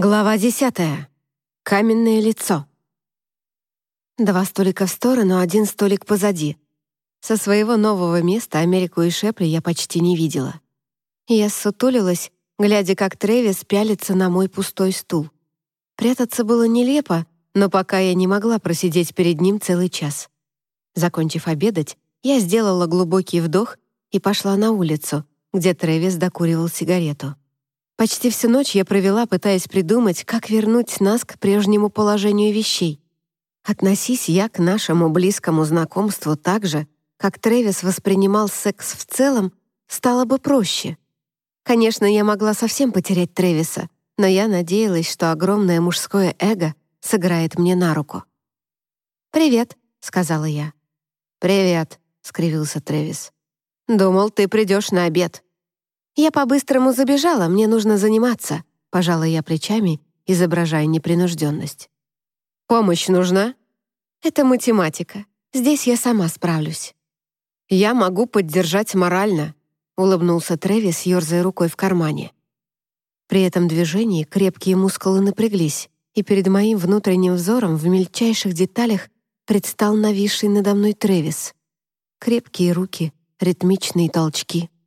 Глава десятая. Каменное лицо. Два столика в сторону, один столик позади. Со своего нового места Америку и Шепли я почти не видела. Я ссутулилась, глядя, как Трэвис пялится на мой пустой стул. Прятаться было нелепо, но пока я не могла просидеть перед ним целый час. Закончив обедать, я сделала глубокий вдох и пошла на улицу, где Трэвис докуривал сигарету. Почти всю ночь я провела, пытаясь придумать, как вернуть нас к прежнему положению вещей. Относись я к нашему близкому знакомству так же, как Трэвис воспринимал секс в целом, стало бы проще. Конечно, я могла совсем потерять Трэвиса, но я надеялась, что огромное мужское эго сыграет мне на руку. «Привет», — сказала я. «Привет», — скривился Трэвис. «Думал, ты придешь на обед». «Я по-быстрому забежала, мне нужно заниматься», — пожала я плечами, изображая непринужденность. «Помощь нужна?» «Это математика. Здесь я сама справлюсь». «Я могу поддержать морально», — улыбнулся Трэвис, ерзая рукой в кармане. При этом движении крепкие мускулы напряглись, и перед моим внутренним взором в мельчайших деталях предстал нависший надо мной Трэвис. Крепкие руки, ритмичные толчки —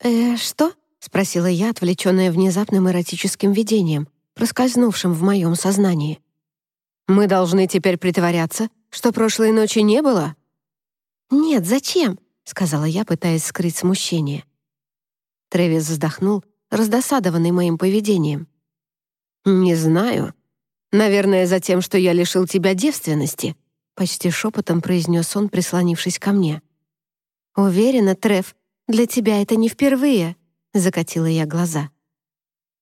«Э, что?» — спросила я, отвлеченная внезапным эротическим видением, проскользнувшим в моем сознании. «Мы должны теперь притворяться, что прошлой ночи не было?» «Нет, зачем?» — сказала я, пытаясь скрыть смущение. Трэвис вздохнул, раздосадованный моим поведением. «Не знаю. Наверное, за тем, что я лишил тебя девственности», почти шепотом произнес он, прислонившись ко мне. «Уверена, Трев, для тебя это не впервые», — закатила я глаза.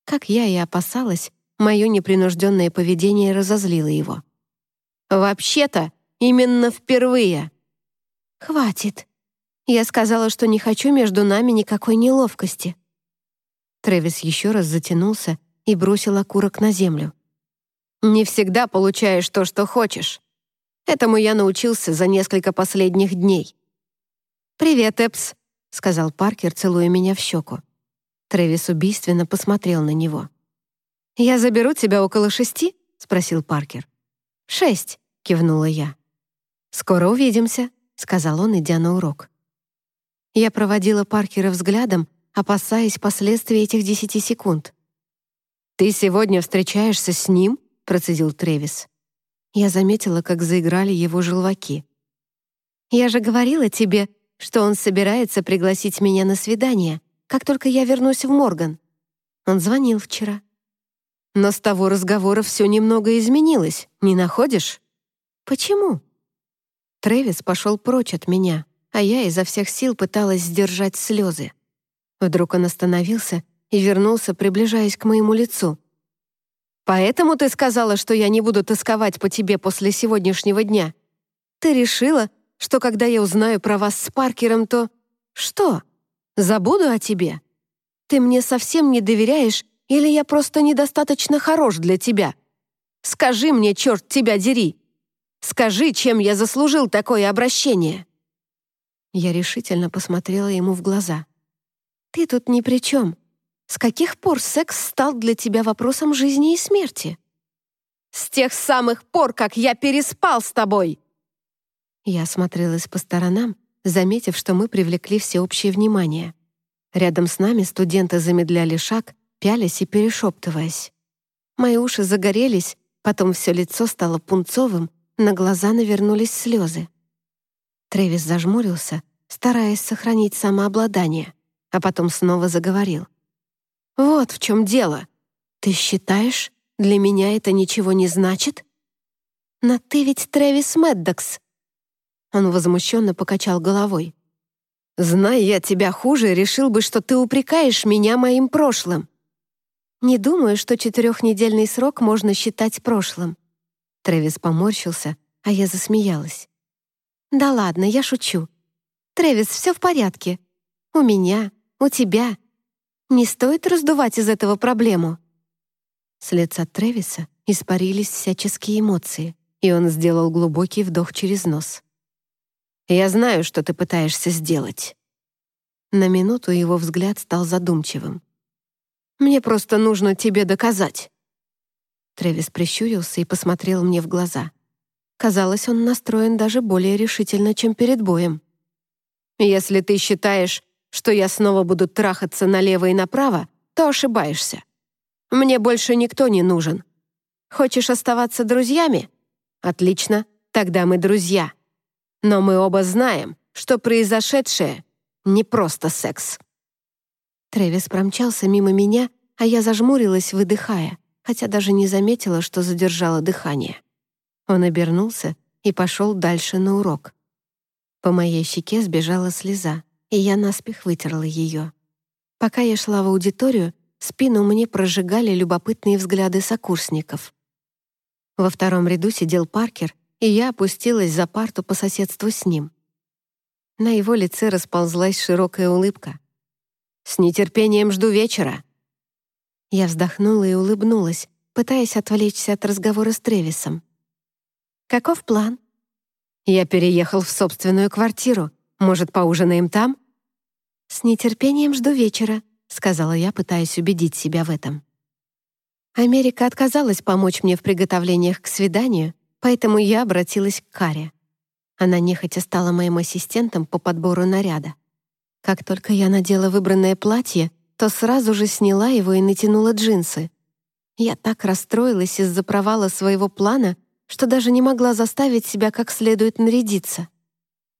Как я и опасалась, мое непринужденное поведение разозлило его. «Вообще-то, именно впервые!» «Хватит. Я сказала, что не хочу между нами никакой неловкости». Трэвис еще раз затянулся и бросил окурок на землю. «Не всегда получаешь то, что хочешь. Этому я научился за несколько последних дней». «Привет, Эпс», — сказал Паркер, целуя меня в щеку. Трэвис убийственно посмотрел на него. «Я заберу тебя около шести?» — спросил Паркер. «Шесть», — кивнула я. «Скоро увидимся», — сказал он, идя на урок. Я проводила Паркера взглядом, опасаясь последствий этих десяти секунд. «Ты сегодня встречаешься с ним?» — процедил Трэвис. Я заметила, как заиграли его желваки. «Я же говорила тебе, что он собирается пригласить меня на свидание, как только я вернусь в Морган. Он звонил вчера. Но с того разговора все немного изменилось, не находишь? Почему? Трэвис пошел прочь от меня, а я изо всех сил пыталась сдержать слезы. Вдруг он остановился и вернулся, приближаясь к моему лицу. «Поэтому ты сказала, что я не буду тосковать по тебе после сегодняшнего дня? Ты решила, что когда я узнаю про вас с Паркером, то... Что? Забуду о тебе? Ты мне совсем не доверяешь или я просто недостаточно хорош для тебя? Скажи мне, черт тебя дери! Скажи, чем я заслужил такое обращение!» Я решительно посмотрела ему в глаза. «Ты тут ни при чем. С каких пор секс стал для тебя вопросом жизни и смерти?» «С тех самых пор, как я переспал с тобой!» Я осмотрелась по сторонам, заметив, что мы привлекли всеобщее внимание. Рядом с нами студенты замедляли шаг, пялись и перешептываясь. Мои уши загорелись, потом все лицо стало пунцовым, на глаза навернулись слезы. Трэвис зажмурился, стараясь сохранить самообладание, а потом снова заговорил. «Вот в чем дело. Ты считаешь, для меня это ничего не значит? Но ты ведь Трэвис Мэддокс, он возмущенно покачал головой. «Зная я тебя хуже, решил бы, что ты упрекаешь меня моим прошлым». «Не думаю, что четырехнедельный срок можно считать прошлым». Трэвис поморщился, а я засмеялась. «Да ладно, я шучу. Трэвис, все в порядке. У меня, у тебя. Не стоит раздувать из этого проблему». С лица Трэвиса испарились всяческие эмоции, и он сделал глубокий вдох через нос. Я знаю, что ты пытаешься сделать». На минуту его взгляд стал задумчивым. «Мне просто нужно тебе доказать. Трэвис прищурился и посмотрел мне в глаза. Казалось, он настроен даже более решительно, чем перед боем. «Если ты считаешь, что я снова буду трахаться налево и направо, то ошибаешься. Мне больше никто не нужен. Хочешь оставаться друзьями? Отлично, тогда мы друзья. Но мы оба знаем, что произошедшее — не просто секс». Трэвис промчался мимо меня, а я зажмурилась, выдыхая, хотя даже не заметила, что задержала дыхание. Он обернулся и пошел дальше на урок. По моей щеке сбежала слеза, и я наспех вытерла ее. Пока я шла в аудиторию, спину мне прожигали любопытные взгляды сокурсников. Во втором ряду сидел Паркер, и я опустилась за парту по соседству с ним. На его лице расползлась широкая улыбка. «С нетерпением жду вечера». Я вздохнула и улыбнулась, пытаясь отвлечься от разговора с Тревисом. «Каков план?» «Я переехал в собственную квартиру. Может, поужинаем там?» «С нетерпением жду вечера», — сказала я, пытаясь убедить себя в этом. Америка отказалась помочь мне в приготовлениях к свиданию, поэтому я обратилась к Каре. Она нехотя стала моим ассистентом по подбору наряда. Как только я надела выбранное платье, то сразу же сняла его и натянула джинсы. Я так расстроилась из-за провала своего плана, что даже не могла заставить себя как следует нарядиться.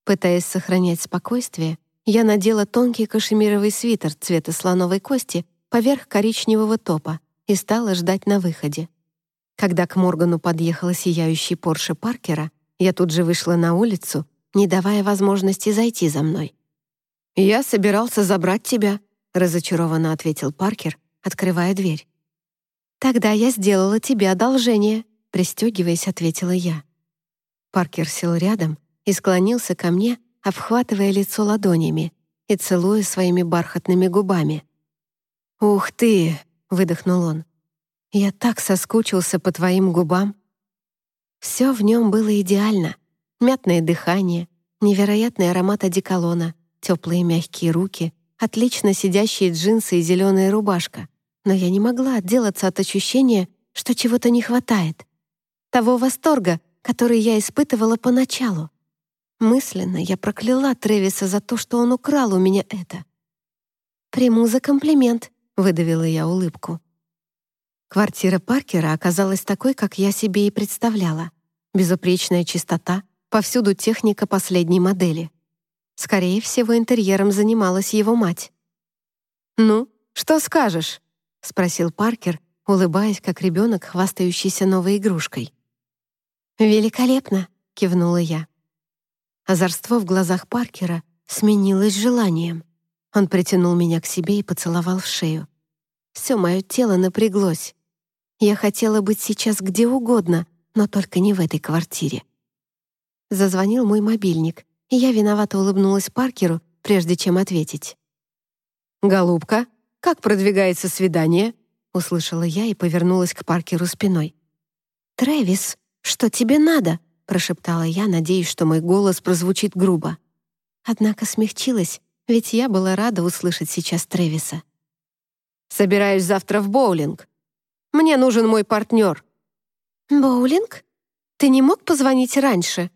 Пытаясь сохранять спокойствие, я надела тонкий кашемировый свитер цвета слоновой кости поверх коричневого топа и стала ждать на выходе. Когда к Моргану подъехала сияющий Порше Паркера, я тут же вышла на улицу, не давая возможности зайти за мной. «Я собирался забрать тебя», — разочарованно ответил Паркер, открывая дверь. «Тогда я сделала тебе одолжение», — пристегиваясь, ответила я. Паркер сел рядом и склонился ко мне, обхватывая лицо ладонями и целуя своими бархатными губами. «Ух ты!» — выдохнул он. Я так соскучился по твоим губам. Все в нем было идеально. Мятное дыхание, невероятный аромат одеколона, теплые мягкие руки, отлично сидящие джинсы и зеленая рубашка. Но я не могла отделаться от ощущения, что чего-то не хватает. Того восторга, который я испытывала поначалу. Мысленно я прокляла Тревиса за то, что он украл у меня это. «Приму за комплимент», — выдавила я улыбку. Квартира Паркера оказалась такой, как я себе и представляла. Безупречная чистота, повсюду техника последней модели. Скорее всего, интерьером занималась его мать. «Ну, что скажешь?» — спросил Паркер, улыбаясь, как ребенок, хвастающийся новой игрушкой. «Великолепно!» — кивнула я. Озорство в глазах Паркера сменилось желанием. Он притянул меня к себе и поцеловал в шею. Все мое тело напряглось. Я хотела быть сейчас где угодно, но только не в этой квартире. Зазвонил мой мобильник, и я виновато улыбнулась Паркеру, прежде чем ответить. «Голубка, как продвигается свидание?» услышала я и повернулась к Паркеру спиной. «Трэвис, что тебе надо?» прошептала я, надеясь, что мой голос прозвучит грубо. Однако смягчилась, ведь я была рада услышать сейчас Трэвиса. «Собираюсь завтра в боулинг. Мне нужен мой партнер». «Боулинг? Ты не мог позвонить раньше?»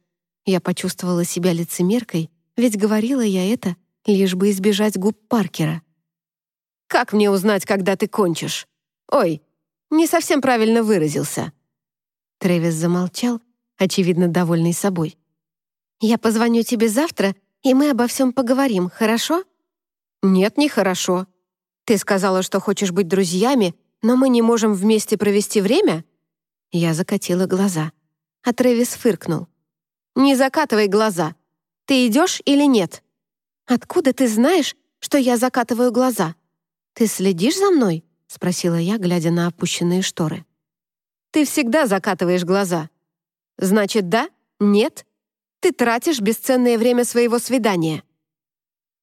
Я почувствовала себя лицемеркой, ведь говорила я это, лишь бы избежать губ Паркера. «Как мне узнать, когда ты кончишь? Ой, не совсем правильно выразился». Трэвис замолчал, очевидно, довольный собой. «Я позвоню тебе завтра, и мы обо всем поговорим, хорошо?» «Нет, не хорошо. Ты сказала, что хочешь быть друзьями, но мы не можем вместе провести время?» Я закатила глаза, а Трэвис фыркнул. «Не закатывай глаза. Ты идешь или нет?» «Откуда ты знаешь, что я закатываю глаза? Ты следишь за мной?» — спросила я, глядя на опущенные шторы. «Ты всегда закатываешь глаза. Значит, да? Нет? Ты тратишь бесценное время своего свидания».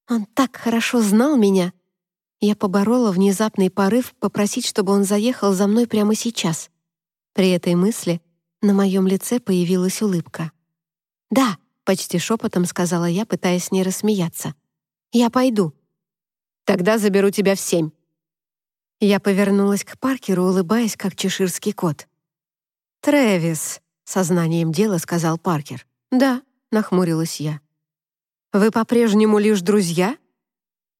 Он так хорошо знал меня, я поборола внезапный порыв попросить, чтобы он заехал за мной прямо сейчас. При этой мысли на моем лице появилась улыбка. «Да», — почти шепотом сказала я, пытаясь не рассмеяться. «Я пойду». «Тогда заберу тебя в семь». Я повернулась к Паркеру, улыбаясь, как чеширский кот. «Трэвис», — сознанием дела сказал Паркер. «Да», — нахмурилась я. «Вы по-прежнему лишь друзья?»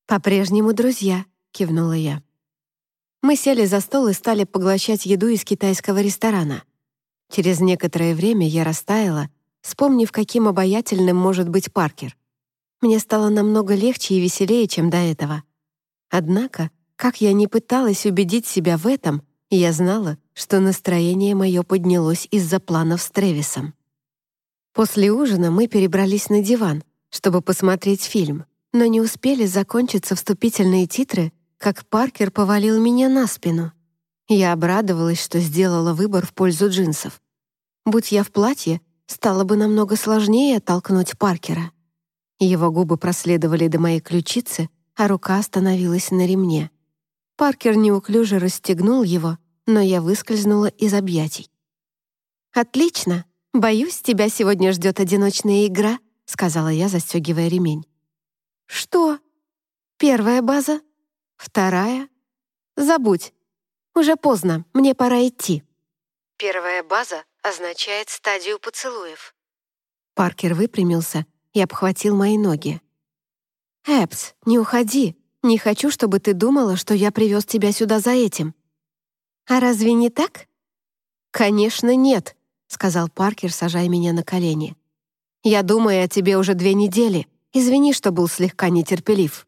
«По-прежнему друзья», — кивнула я. Мы сели за стол и стали поглощать еду из китайского ресторана. Через некоторое время я растаяла, вспомнив, каким обаятельным может быть Паркер. Мне стало намного легче и веселее, чем до этого. Однако, как я не пыталась убедить себя в этом, я знала, что настроение мое поднялось из-за планов с Тревисом. После ужина мы перебрались на диван, чтобы посмотреть фильм, но не успели закончиться вступительные титры, как Паркер повалил меня на спину. Я обрадовалась, что сделала выбор в пользу джинсов. Будь я в платье, стало бы намного сложнее оттолкнуть Паркера. Его губы проследовали до моей ключицы, а рука остановилась на ремне. Паркер неуклюже расстегнул его, но я выскользнула из объятий. «Отлично! Боюсь, тебя сегодня ждет одиночная игра», сказала я, застегивая ремень. «Что? Первая база? Вторая? Забудь. Уже поздно, мне пора идти». Первая база означает стадию поцелуев. Паркер выпрямился и обхватил мои ноги. «Эпс, не уходи. Не хочу, чтобы ты думала, что я привез тебя сюда за этим». «А разве не так?» «Конечно, нет», — сказал Паркер, сажая меня на колени. «Я думаю о тебе уже две недели. Извини, что был слегка нетерпелив».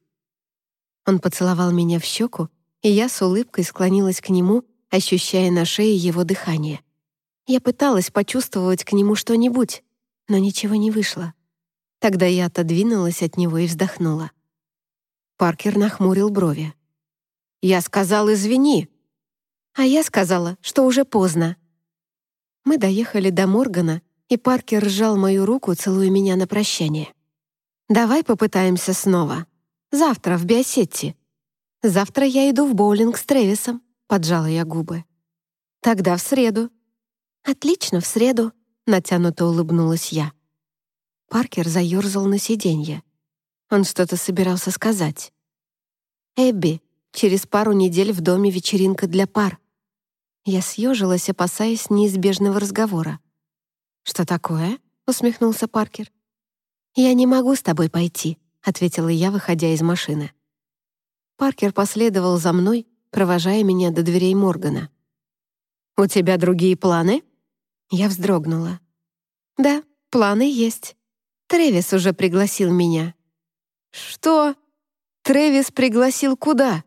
Он поцеловал меня в щеку, и я с улыбкой склонилась к нему, ощущая на шее его дыхание. Я пыталась почувствовать к нему что-нибудь, но ничего не вышло. Тогда я отодвинулась от него и вздохнула. Паркер нахмурил брови. «Я сказал, извини!» А я сказала, что уже поздно. Мы доехали до Моргана, и Паркер сжал мою руку, целуя меня на прощание. «Давай попытаемся снова. Завтра в Биосетти. Завтра я иду в боулинг с Тревисом», — поджала я губы. «Тогда в среду». «Отлично, в среду», — натянуто улыбнулась я. Паркер заерзал на сиденье. Он что-то собирался сказать. «Эбби, через пару недель в доме вечеринка для пар». Я съежилась, опасаясь неизбежного разговора. «Что такое?» — усмехнулся Паркер. «Я не могу с тобой пойти», — ответила я, выходя из машины. Паркер последовал за мной, провожая меня до дверей Моргана. «У тебя другие планы?» Я вздрогнула. «Да, планы есть. Трэвис уже пригласил меня». «Что? Трэвис пригласил куда?»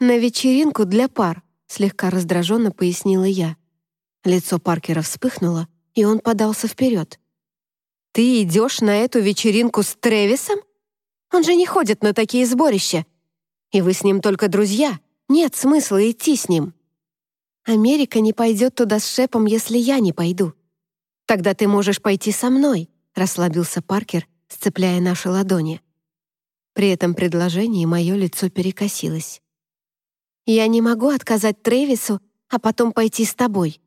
«На вечеринку для пар», — слегка раздраженно пояснила я. Лицо Паркера вспыхнуло, и он подался вперед. «Ты идешь на эту вечеринку с Трэвисом? Он же не ходит на такие сборища. И вы с ним только друзья. Нет смысла идти с ним». «Америка не пойдет туда с Шепом, если я не пойду. Тогда ты можешь пойти со мной», расслабился Паркер, сцепляя наши ладони. При этом предложении мое лицо перекосилось. «Я не могу отказать Трэвису, а потом пойти с тобой».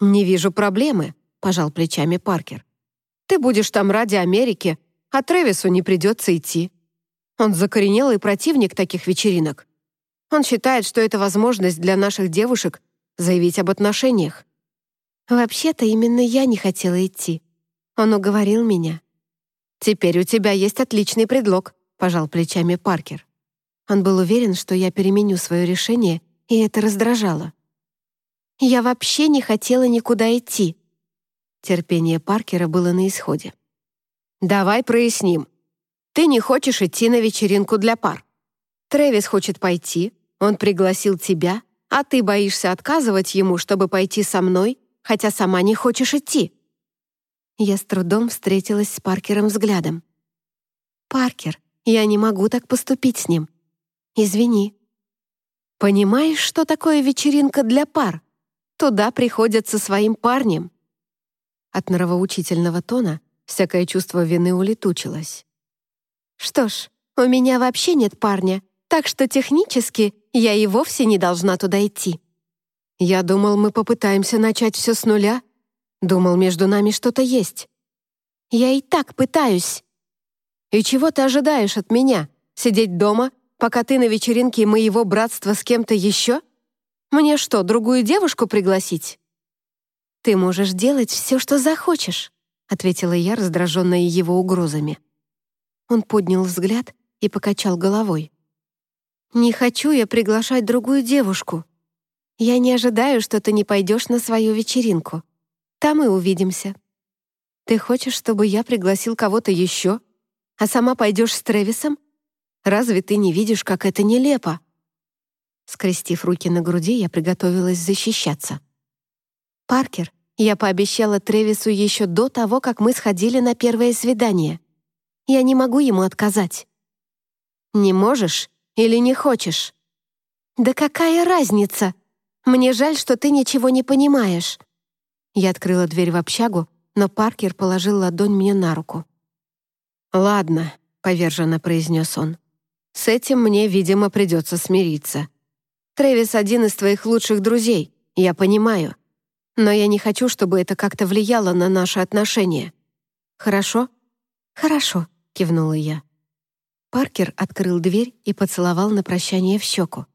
«Не вижу проблемы», — пожал плечами Паркер. «Ты будешь там ради Америки, а Трэвису не придется идти. Он закоренелый противник таких вечеринок. Он считает, что это возможность для наших девушек заявить об отношениях. Вообще-то именно я не хотела идти. Он уговорил меня. «Теперь у тебя есть отличный предлог», — пожал плечами Паркер. Он был уверен, что я переменю свое решение, и это раздражало. «Я вообще не хотела никуда идти». Терпение Паркера было на исходе. «Давай проясним. Ты не хочешь идти на вечеринку для пар. Трэвис хочет пойти, он пригласил тебя, а ты боишься отказывать ему, чтобы пойти со мной, хотя сама не хочешь идти. Я с трудом встретилась с Паркером взглядом. «Паркер, я не могу так поступить с ним. Извини». «Понимаешь, что такое вечеринка для пар? Туда приходят со своим парнем». От нравоучительного тона всякое чувство вины улетучилось. «Что ж, у меня вообще нет парня, так что технически я и вовсе не должна туда идти». «Я думал, мы попытаемся начать все с нуля», Думал, между нами что-то есть. Я и так пытаюсь. И чего ты ожидаешь от меня? Сидеть дома, пока ты на вечеринке моего братства с кем-то еще? Мне что, другую девушку пригласить? «Ты можешь делать все, что захочешь», — ответила я, раздраженная его угрозами. Он поднял взгляд и покачал головой. «Не хочу я приглашать другую девушку. Я не ожидаю, что ты не пойдешь на свою вечеринку. Там и увидимся. Ты хочешь, чтобы я пригласил кого-то еще, а сама пойдешь с Тревисом? Разве ты не видишь, как это нелепо?» Скрестив руки на груди, я приготовилась защищаться. «Паркер, я пообещала Тревису еще до того, как мы сходили на первое свидание. Я не могу ему отказать». «Не можешь или не хочешь?» «Да какая разница? Мне жаль, что ты ничего не понимаешь». Я открыла дверь в общагу, но Паркер положил ладонь мне на руку. «Ладно», — поверженно произнес он. «С этим мне, видимо, придется смириться. Трэвис — один из твоих лучших друзей, я понимаю. Но я не хочу, чтобы это как-то влияло на наши отношения. Хорошо?» «Хорошо», — кивнула я. Паркер открыл дверь и поцеловал на прощание в щеку.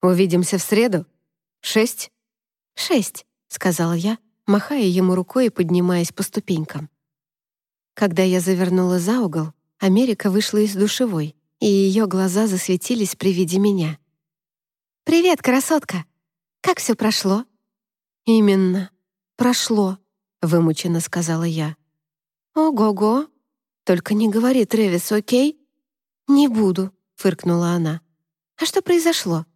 «Увидимся в среду? Шесть?» «Шесть», — сказала я, махая ему рукой и поднимаясь по ступенькам. Когда я завернула за угол, Америка вышла из душевой, и ее глаза засветились при виде меня. «Привет, красотка! Как все прошло?» «Именно. Прошло», — вымученно сказала я. «Ого-го! Только не говори, Тревис, окей?» «Не буду», — фыркнула она. «А что произошло?»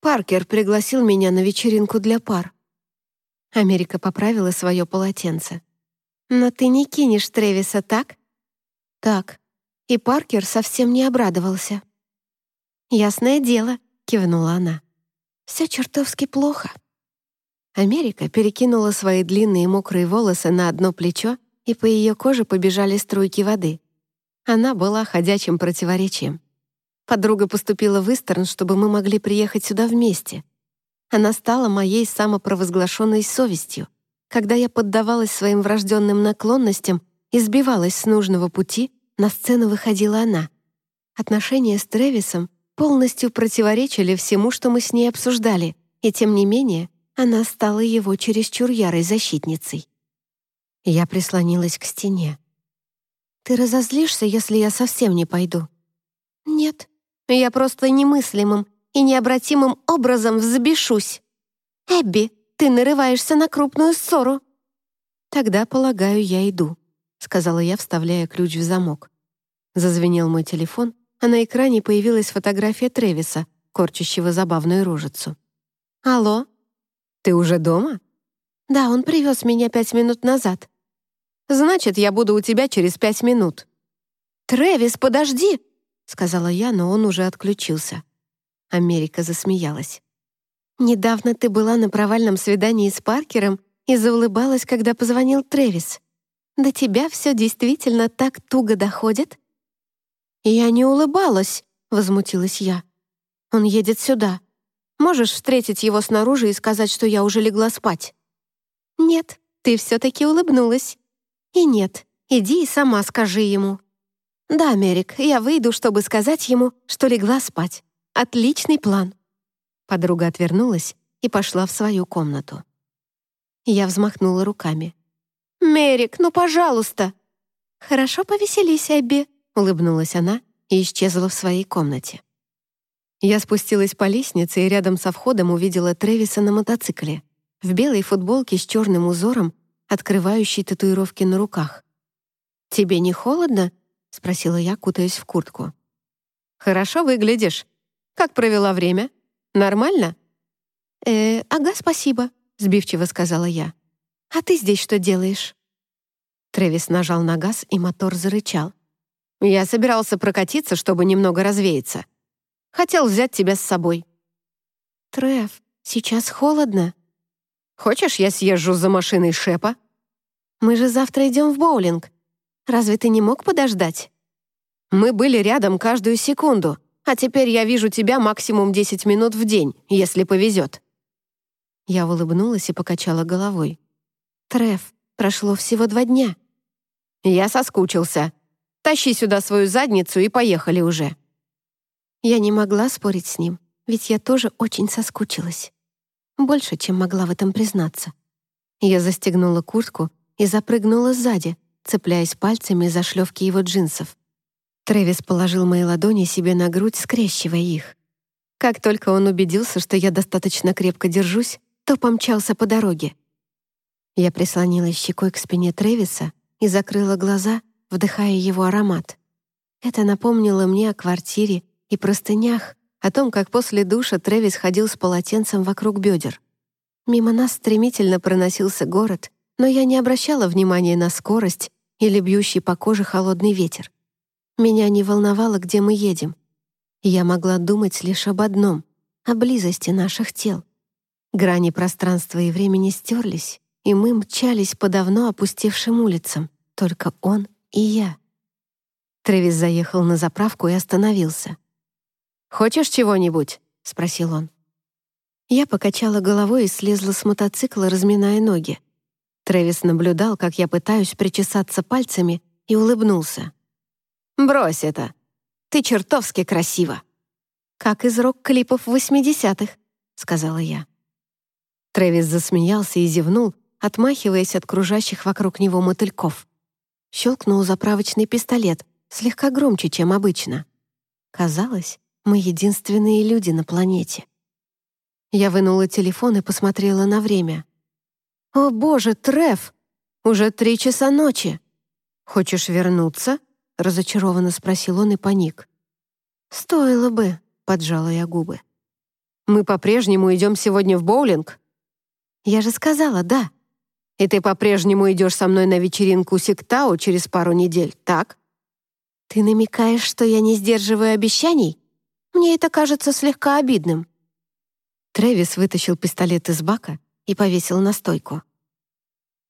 «Паркер пригласил меня на вечеринку для пар». Америка поправила свое полотенце. «Но ты не кинешь Тревиса, так?» «Так». И Паркер совсем не обрадовался. «Ясное дело», кивнула она. «Все чертовски плохо». Америка перекинула свои длинные мокрые волосы на одно плечо, и по ее коже побежали струйки воды. Она была ходячим противоречием. Подруга поступила в Истерн, чтобы мы могли приехать сюда вместе. Она стала моей самопровозглашенной совестью. Когда я поддавалась своим врожденным наклонностям и сбивалась с нужного пути, на сцену выходила она. Отношения с Тревисом полностью противоречили всему, что мы с ней обсуждали, и тем не менее она стала его чересчур ярой защитницей. Я прислонилась к стене. «Ты разозлишься, если я совсем не пойду?» «Нет, я просто немыслимым и необратимым образом взбешусь. Эбби, ты нарываешься на крупную ссору». «Тогда, полагаю, я иду», — сказала я, вставляя ключ в замок. Зазвенел мой телефон, а на экране появилась фотография Тревиса, корчащего забавную рожицу. «Алло? Ты уже дома?» «Да, он привез меня пять минут назад». «Значит, я буду у тебя через пять минут». «Трэвис, подожди!» — сказала я, но он уже отключился. Америка засмеялась. «Недавно ты была на провальном свидании с Паркером и заулыбалась, когда позвонил Трэвис. До тебя все действительно так туго доходит?» «Я не улыбалась», — возмутилась я. «Он едет сюда. Можешь встретить его снаружи и сказать, что я уже легла спать?» «Нет, ты все-таки улыбнулась. И нет, иди и сама скажи ему». «Да, Мерик, я выйду, чтобы сказать ему, что легла спать. Отличный план». Подруга отвернулась и пошла в свою комнату. Я взмахнула руками. «Мерик, ну, пожалуйста!» «Хорошо повеселись, Эбби», — улыбнулась она и исчезла в своей комнате. Я спустилась по лестнице и рядом со входом увидела Трэвиса на мотоцикле, в белой футболке с черным узором, открывающей татуировки на руках. «Тебе не холодно?» — спросила я, кутаясь в куртку. «Хорошо выглядишь. Как провела время? Нормально?» «Э, ага, спасибо», — сбивчиво сказала я. «А ты здесь что делаешь?» Трэвис нажал на газ, и мотор зарычал. Я собирался прокатиться, чтобы немного развеяться. Хотел взять тебя с собой». «Треф, сейчас холодно». «Хочешь, я съезжу за машиной Шепа?» «Мы же завтра идем в боулинг. Разве ты не мог подождать?» «Мы были рядом каждую секунду, а теперь я вижу тебя максимум 10 минут в день, если повезет». Я улыбнулась и покачала головой. «Треф, прошло всего два дня». «Я соскучился. Тащи сюда свою задницу и поехали уже». Я не могла спорить с ним, ведь я тоже очень соскучилась. Больше, чем могла в этом признаться. Я застегнула куртку и запрыгнула сзади, цепляясь пальцами за шлёвки его джинсов. Трэвис положил мои ладони себе на грудь, скрещивая их. Как только он убедился, что я достаточно крепко держусь, то помчался по дороге. Я прислонилась щекой к спине Трэвиса и закрыла глаза, вдыхая его аромат. Это напомнило мне о квартире и простынях, о том, как после душа Трэвис ходил с полотенцем вокруг бедер. Мимо нас стремительно проносился город, но я не обращала внимания на скорость или бьющий по коже холодный ветер. Меня не волновало, где мы едем. Я могла думать лишь об одном — о близости наших тел. Грани пространства и времени стерлись, и мы мчались по давно опустевшим улицам, только он и я. Трэвис заехал на заправку и остановился. «Хочешь чего-нибудь?» — спросил он. Я покачала головой и слезла с мотоцикла, разминая ноги. Трэвис наблюдал, как я пытаюсь причесаться пальцами, и улыбнулся. «Брось это! Ты чертовски красива!» «Как из рок-клипов 80-х», — сказала я. Трэвис засмеялся и зевнул, отмахиваясь от кружащих вокруг него мотыльков. Щелкнул заправочный пистолет, слегка громче, чем обычно. Казалось, мы единственные люди на планете. Я вынула телефон и посмотрела на время. «О, боже, Треф! Уже три часа ночи!» «Хочешь вернуться?» — разочарованно спросил он и паник. «Стоило бы», — поджала я губы. «Мы по-прежнему идем сегодня в боулинг?» «Я же сказала, да». «И ты по-прежнему идешь со мной на вечеринку Сиктау через пару недель, так?» «Ты намекаешь, что я не сдерживаю обещаний? Мне это кажется слегка обидным». Трэвис вытащил пистолет из бака и повесил на стойку.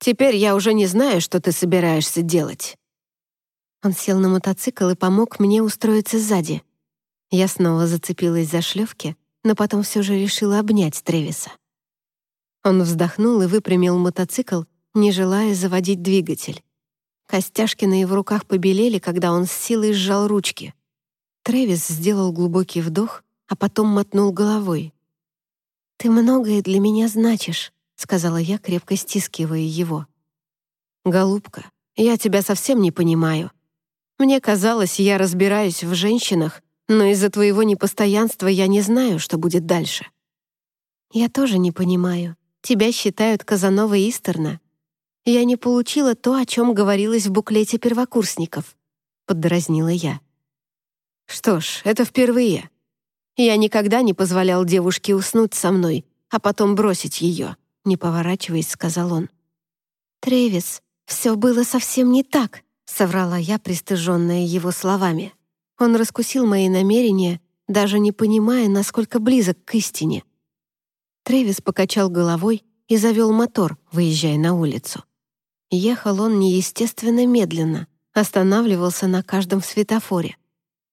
«Теперь я уже не знаю, что ты собираешься делать». Он сел на мотоцикл и помог мне устроиться сзади. Я снова зацепилась за шлёвки, но потом все же решила обнять Трэвиса. Он вздохнул и выпрямил мотоцикл, не желая заводить двигатель. Костяшки на его руках побелели, когда он с силой сжал ручки. Трэвис сделал глубокий вдох, а потом мотнул головой. «Ты многое для меня значишь», — сказала я, крепко стискивая его. «Голубка, я тебя совсем не понимаю. Мне казалось, я разбираюсь в женщинах, но из-за твоего непостоянства я не знаю, что будет дальше». «Я тоже не понимаю. Тебя считают Казанова Истерна. Я не получила то, о чем говорилось в буклете первокурсников», — поддразнила я. «Что ж, это впервые. Я никогда не позволял девушке уснуть со мной, а потом бросить ее», — не поворачиваясь, сказал он. «Трэвис, все было совсем не так», — соврала я, пристыженная его словами. Он раскусил мои намерения, даже не понимая, насколько близок к истине. Трэвис покачал головой и завел мотор, выезжая на улицу. Ехал он неестественно медленно, останавливался на каждом светофоре.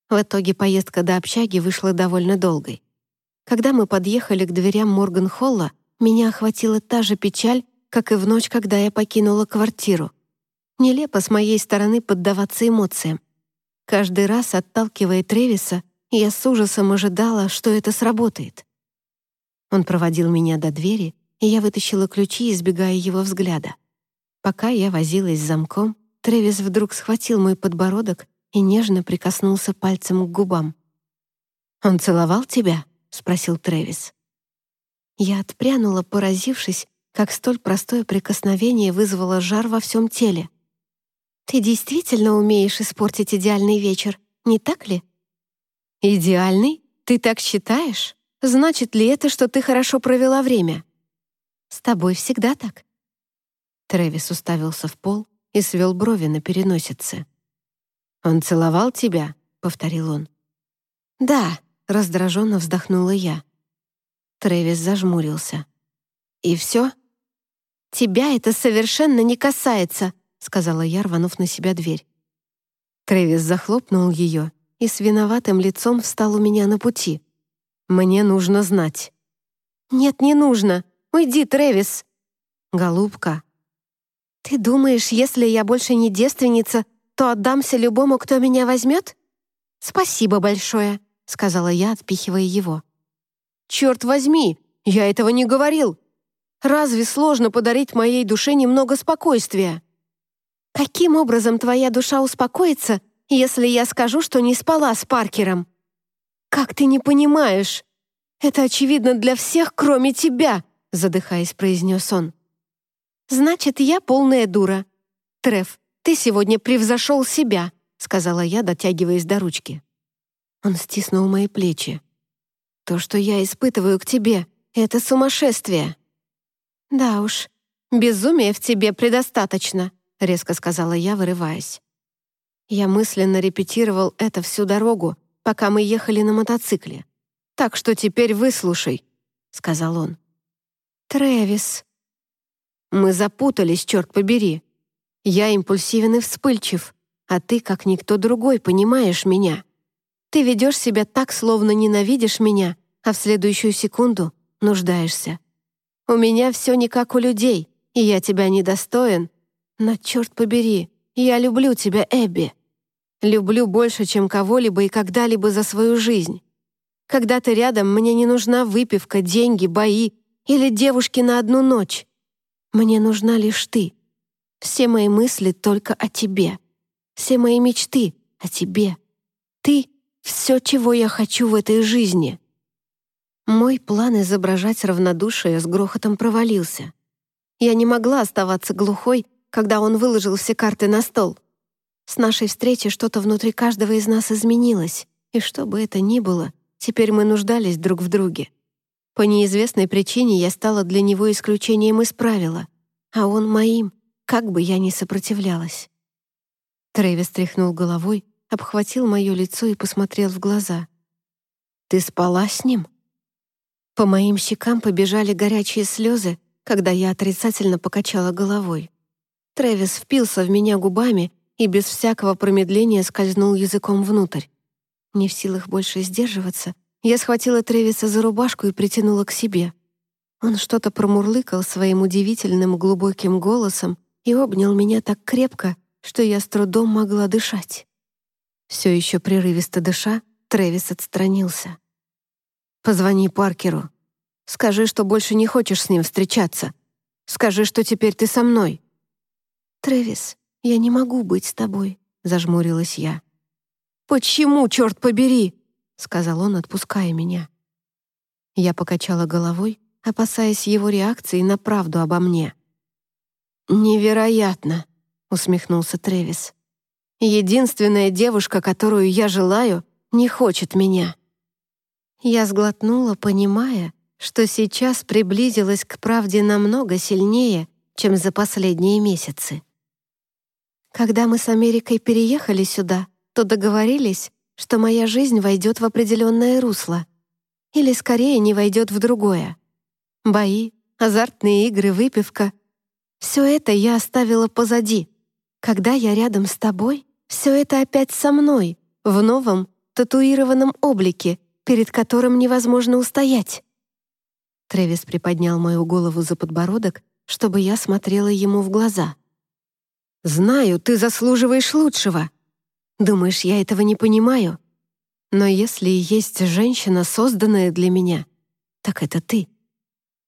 В итоге поездка до общаги вышла довольно долгой. Когда мы подъехали к дверям Морган-Холла, меня охватила та же печаль, как и в ночь, когда я покинула квартиру. Нелепо с моей стороны поддаваться эмоциям. Каждый раз, отталкивая Тревиса, я с ужасом ожидала, что это сработает. Он проводил меня до двери, и я вытащила ключи, избегая его взгляда. Пока я возилась с замком, Тревис вдруг схватил мой подбородок и нежно прикоснулся пальцем к губам. «Он целовал тебя?» — спросил Трэвис. Я отпрянула, поразившись, как столь простое прикосновение вызвало жар во всем теле. «Ты действительно умеешь испортить идеальный вечер, не так ли?» «Идеальный? Ты так считаешь? Значит ли это, что ты хорошо провела время?» «С тобой всегда так». Трэвис уставился в пол и свел брови на переносице. «Он целовал тебя?» — повторил он. «Да», — раздраженно вздохнула я. Трэвис зажмурился. «И все?» «Тебя это совершенно не касается», — сказала я, рванув на себя дверь. Трэвис захлопнул ее и с виноватым лицом встал у меня на пути. «Мне нужно знать». «Нет, не нужно. Уйди, Трэвис». «Голубка». «Ты думаешь, если я больше не девственница, то отдамся любому, кто меня возьмет? Спасибо большое, сказала я, отпихивая его. Черт возьми, я этого не говорил. Разве сложно подарить моей душе немного спокойствия? Каким образом твоя душа успокоится, если я скажу, что не спала с Паркером? Как ты не понимаешь? Это очевидно для всех, кроме тебя, задыхаясь, произнес он. Значит, я полная дура. Треф, ты сегодня превзошел себя, сказала я, дотягиваясь до ручки. Он стиснул мои плечи. То, что я испытываю к тебе, это сумасшествие. «Да уж, безумия в тебе предостаточно», — резко сказала я, вырываясь. Я мысленно репетировал это всю дорогу, пока мы ехали на мотоцикле. «Так что теперь выслушай», — сказал он. «Трэвис». «Мы запутались, черт побери. Я импульсивен и вспыльчив, а ты, как никто другой, понимаешь меня. Ты ведешь себя так, словно ненавидишь меня, а в следующую секунду нуждаешься. У меня все не как у людей, и я тебя недостоин. Но, черт побери, я люблю тебя, Эбби. Люблю больше, чем кого-либо и когда-либо за свою жизнь. Когда ты рядом, мне не нужна выпивка, деньги, бои или девушки на одну ночь. Мне нужна лишь ты. Все мои мысли только о тебе. Все мои мечты о тебе. Ты — все, чего я хочу в этой жизни. Мой план изображать равнодушие с грохотом провалился. Я не могла оставаться глухой, когда он выложил все карты на стол. С нашей встречи что-то внутри каждого из нас изменилось, и что бы это ни было, теперь мы нуждались друг в друге. По неизвестной причине я стала для него исключением из правила, а он моим, как бы я ни сопротивлялась. Трэвис тряхнул головой, обхватил мое лицо и посмотрел в глаза. «Ты спала с ним?» По моим щекам побежали горячие слезы, когда я отрицательно покачала головой. Трэвис впился в меня губами и без всякого промедления скользнул языком внутрь. Не в силах больше сдерживаться, я схватила Трэвиса за рубашку и притянула к себе. Он что-то промурлыкал своим удивительным глубоким голосом и обнял меня так крепко, что я с трудом могла дышать. Все еще прерывисто дыша, Трэвис отстранился. Позвони Паркеру. Скажи, что больше не хочешь с ним встречаться. Скажи, что теперь ты со мной». «Трэвис, я не могу быть с тобой», — зажмурилась я. «Почему, черт побери?» — сказал он, отпуская меня. Я покачала головой, опасаясь его реакции на правду обо мне. «Невероятно!» — усмехнулся Трэвис. «Единственная девушка, которую я желаю, не хочет меня». Я сглотнула, понимая, что сейчас приблизилась к правде намного сильнее, чем за последние месяцы. Когда мы с Америкой переехали сюда, то договорились, что моя жизнь войдет в определенное русло. Или, скорее, не войдет в другое. Бои, азартные игры, выпивка — все это я оставила позади. Когда я рядом с тобой, все это опять со мной, в новом, татуированном облике — перед которым невозможно устоять. Трэвис приподнял мою голову за подбородок, чтобы я смотрела ему в глаза. «Знаю, ты заслуживаешь лучшего. Думаешь, я этого не понимаю? Но если есть женщина, созданная для меня, так это ты.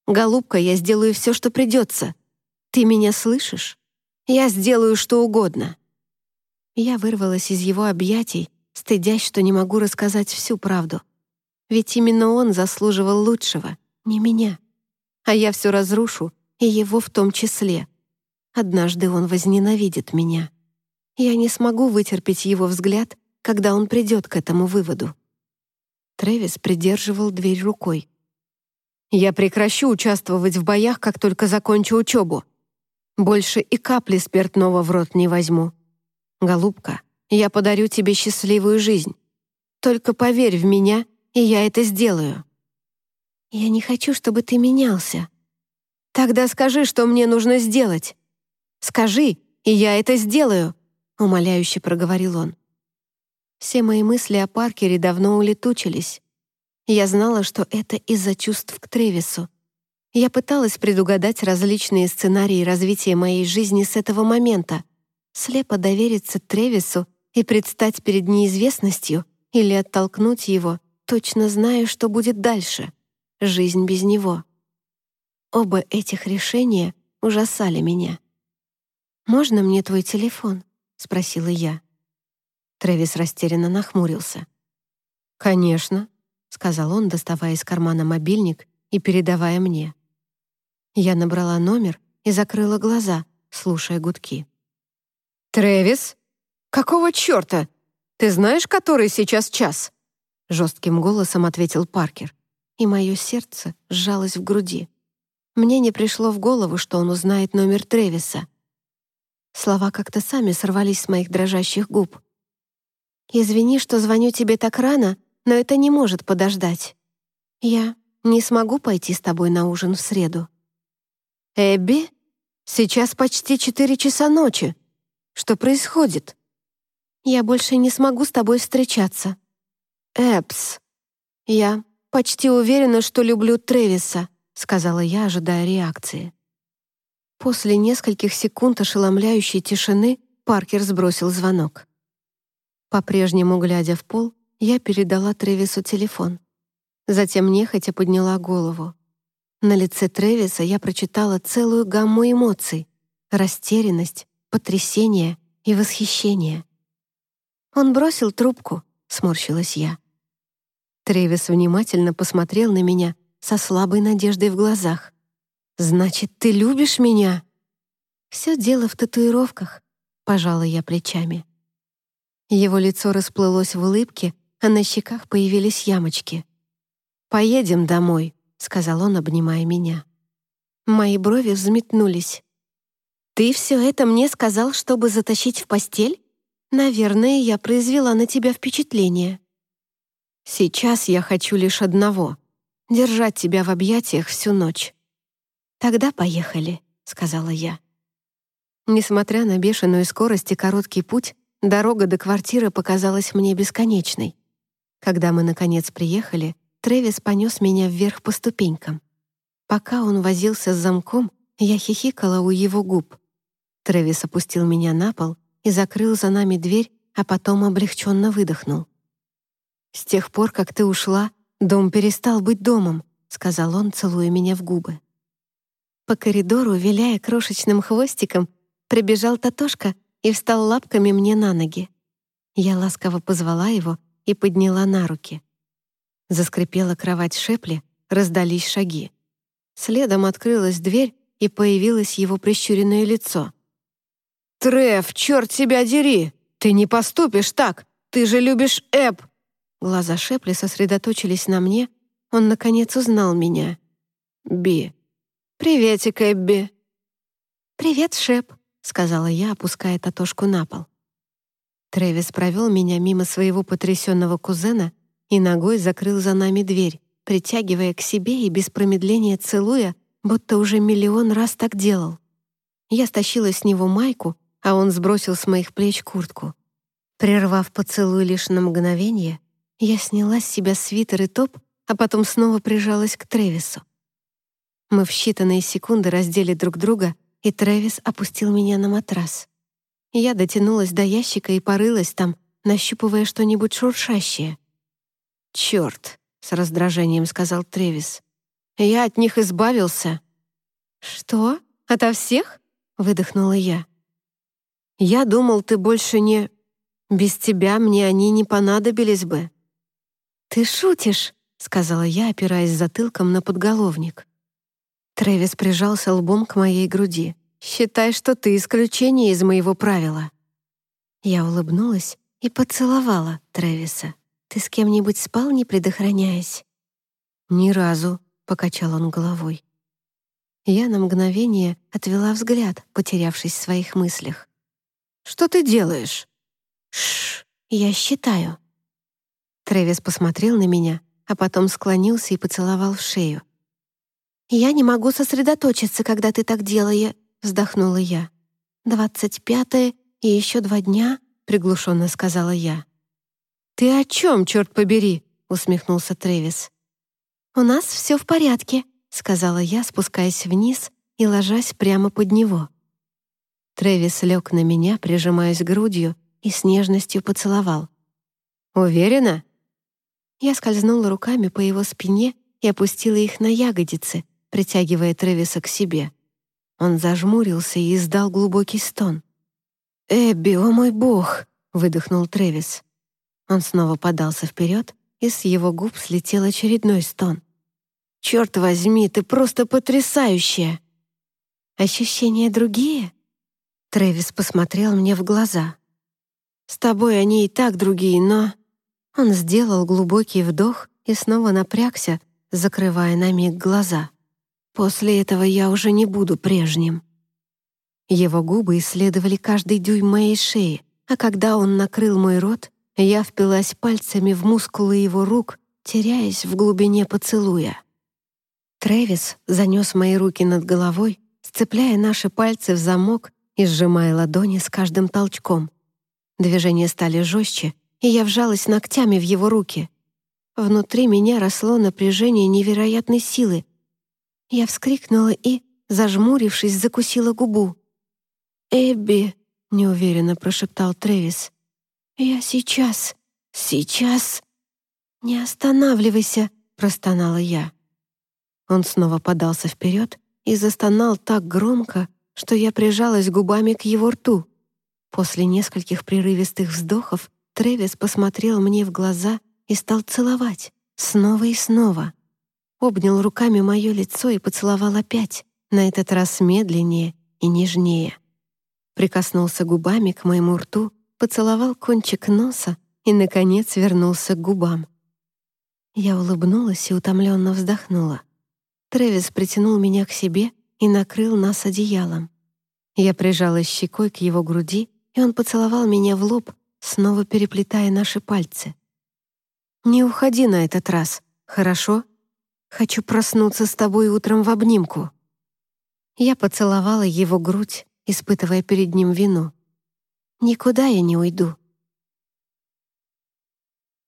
Голубка, я сделаю все, что придется. Ты меня слышишь? Я сделаю что угодно». Я вырвалась из его объятий, стыдясь, что не могу рассказать всю правду. Ведь именно он заслуживал лучшего, не меня. А я все разрушу, и его в том числе. Однажды он возненавидит меня. Я не смогу вытерпеть его взгляд, когда он придет к этому выводу. Трэвис придерживал дверь рукой. «Я прекращу участвовать в боях, как только закончу учебу. Больше и капли спиртного в рот не возьму. Голубка, я подарю тебе счастливую жизнь. Только поверь в меня и я это сделаю». «Я не хочу, чтобы ты менялся». «Тогда скажи, что мне нужно сделать. Скажи, и я это сделаю», — умоляюще проговорил он. Все мои мысли о Паркере давно улетучились. Я знала, что это из-за чувств к Тревису. Я пыталась предугадать различные сценарии развития моей жизни с этого момента, слепо довериться Тревису и предстать перед неизвестностью или оттолкнуть его точно знаю, что будет дальше. Жизнь без него. Оба этих решения ужасали меня. «Можно мне твой телефон?» — спросила я. Трэвис растерянно нахмурился. «Конечно», — сказал он, доставая из кармана мобильник и передавая мне. Я набрала номер и закрыла глаза, слушая гудки. «Трэвис? Какого чёрта? Ты знаешь, который сейчас час?» Жестким голосом ответил Паркер, и мое сердце сжалось в груди. Мне не пришло в голову, что он узнает номер Трэвиса. Слова как-то сами сорвались с моих дрожащих губ. «Извини, что звоню тебе так рано, но это не может подождать. Я не смогу пойти с тобой на ужин в среду». «Эбби, сейчас почти четыре часа ночи. Что происходит?» «Я больше не смогу с тобой встречаться». «Эпс». «Я почти уверена, что люблю Тревиса», сказала я, ожидая реакции. После нескольких секунд ошеломляющей тишины Паркер сбросил звонок. По-прежнему, глядя в пол, я передала Тревису телефон. Затем нехотя подняла голову. На лице Тревиса я прочитала целую гамму эмоций — растерянность, потрясение и восхищение. «Он бросил трубку», — сморщилась я. Тревис внимательно посмотрел на меня со слабой надеждой в глазах. «Значит, ты любишь меня?» «Все дело в татуировках», — пожала я плечами. Его лицо расплылось в улыбке, а на щеках появились ямочки. «Поедем домой», — сказал он, обнимая меня. Мои брови взметнулись. «Ты все это мне сказал, чтобы затащить в постель? Наверное, я произвела на тебя впечатление». «Сейчас я хочу лишь одного — держать тебя в объятиях всю ночь». «Тогда поехали», — сказала я. Несмотря на бешеную скорость и короткий путь, дорога до квартиры показалась мне бесконечной. Когда мы, наконец, приехали, Трэвис понес меня вверх по ступенькам. Пока он возился с замком, я хихикала у его губ. Трэвис опустил меня на пол и закрыл за нами дверь, а потом облегченно выдохнул. «С тех пор, как ты ушла, дом перестал быть домом», — сказал он, целуя меня в губы. По коридору, виляя крошечным хвостиком, прибежал Татошка и встал лапками мне на ноги. Я ласково позвала его и подняла на руки. Заскрипела кровать Шепли, раздались шаги. Следом открылась дверь, и появилось его прищуренное лицо. «Треф, черт тебя дери! Ты не поступишь так! Ты же любишь Эб!» Глаза Шепли сосредоточились на мне. Он, наконец, узнал меня. «Би. Приветик, Эбби». «Привет, Шеп», — сказала я, опуская Татошку на пол. Трэвис провел меня мимо своего потрясенного кузена и ногой закрыл за нами дверь, притягивая к себе и без промедления целуя, будто уже миллион раз так делал. Я стащила с него майку, а он сбросил с моих плеч куртку. Прервав поцелуй лишь на мгновение, я сняла с себя свитер и топ, а потом снова прижалась к Тревису. Мы в считанные секунды раздели друг друга, и Трэвис опустил меня на матрас. Я дотянулась до ящика и порылась там, нащупывая что-нибудь шуршащее — «Черт!» — с раздражением сказал Тревис. «Я от них избавился». «Что? Ото всех?» — выдохнула я. «Я думал, ты больше не... Без тебя мне они не понадобились бы». «Ты шутишь?» — сказала я, опираясь затылком на подголовник. Трэвис прижался лбом к моей груди. «Считай, что ты исключение из моего правила». Я улыбнулась и поцеловала Трэвиса. Ты с кем-нибудь спал, не предохраняясь?» «Ни разу», — покачал он головой. Я на мгновение отвела взгляд, потерявшись в своих мыслях. «Что ты делаешь?» «Шш, я считаю». Трэвис посмотрел на меня, а потом склонился и поцеловал в шею. «Я не могу сосредоточиться, когда ты так делаешь», — вздохнула я. «Двадцать пятое и еще два дня», — приглушенно сказала я. «Ты о чем, черт побери?» — усмехнулся Трэвис. «У нас все в порядке», — сказала я, спускаясь вниз и ложась прямо под него. Трэвис лег на меня, прижимаясь грудью, и с нежностью поцеловал. «Уверена?» Я скользнула руками по его спине и опустила их на ягодицы, притягивая Трэвиса к себе. Он зажмурился и издал глубокий стон. «Эбби, о мой бог!» — выдохнул Трэвис. Он снова подался вперед, и с его губ слетел очередной стон. «Черт возьми, ты просто потрясающая!» «Ощущения другие?» Трэвис посмотрел мне в глаза. «С тобой они и так другие, но...» Он сделал глубокий вдох и снова напрягся, закрывая на миг глаза. «После этого я уже не буду прежним». Его губы исследовали каждый дюйм моей шеи, а когда он накрыл мой рот, я впилась пальцами в мускулы его рук, теряясь в глубине поцелуя. Трэвис занес мои руки над головой, сцепляя наши пальцы в замок и сжимая ладони с каждым толчком. Движения стали жестче, и я вжалась ногтями в его руки. Внутри меня росло напряжение невероятной силы. Я вскрикнула и, зажмурившись, закусила губу. «Эбби!» — неуверенно прошептал Трэвис. «Я сейчас, сейчас...» «Не останавливайся!» — простонала я. Он снова подался вперед и застонал так громко, что я прижалась губами к его рту. После нескольких прерывистых вздохов Трэвис посмотрел мне в глаза и стал целовать, снова и снова. Обнял руками мое лицо и поцеловал опять, на этот раз медленнее и нежнее. Прикоснулся губами к моему рту поцеловал кончик носа и, наконец, вернулся к губам. Я улыбнулась и утомленно вздохнула. Трэвис притянул меня к себе и накрыл нас одеялом. Я прижалась щекой к его груди, и он поцеловал меня в лоб, снова переплетая наши пальцы. «Не уходи на этот раз, хорошо? Хочу проснуться с тобой утром в обнимку». Я поцеловала его грудь, испытывая перед ним вину. «Никуда я не уйду.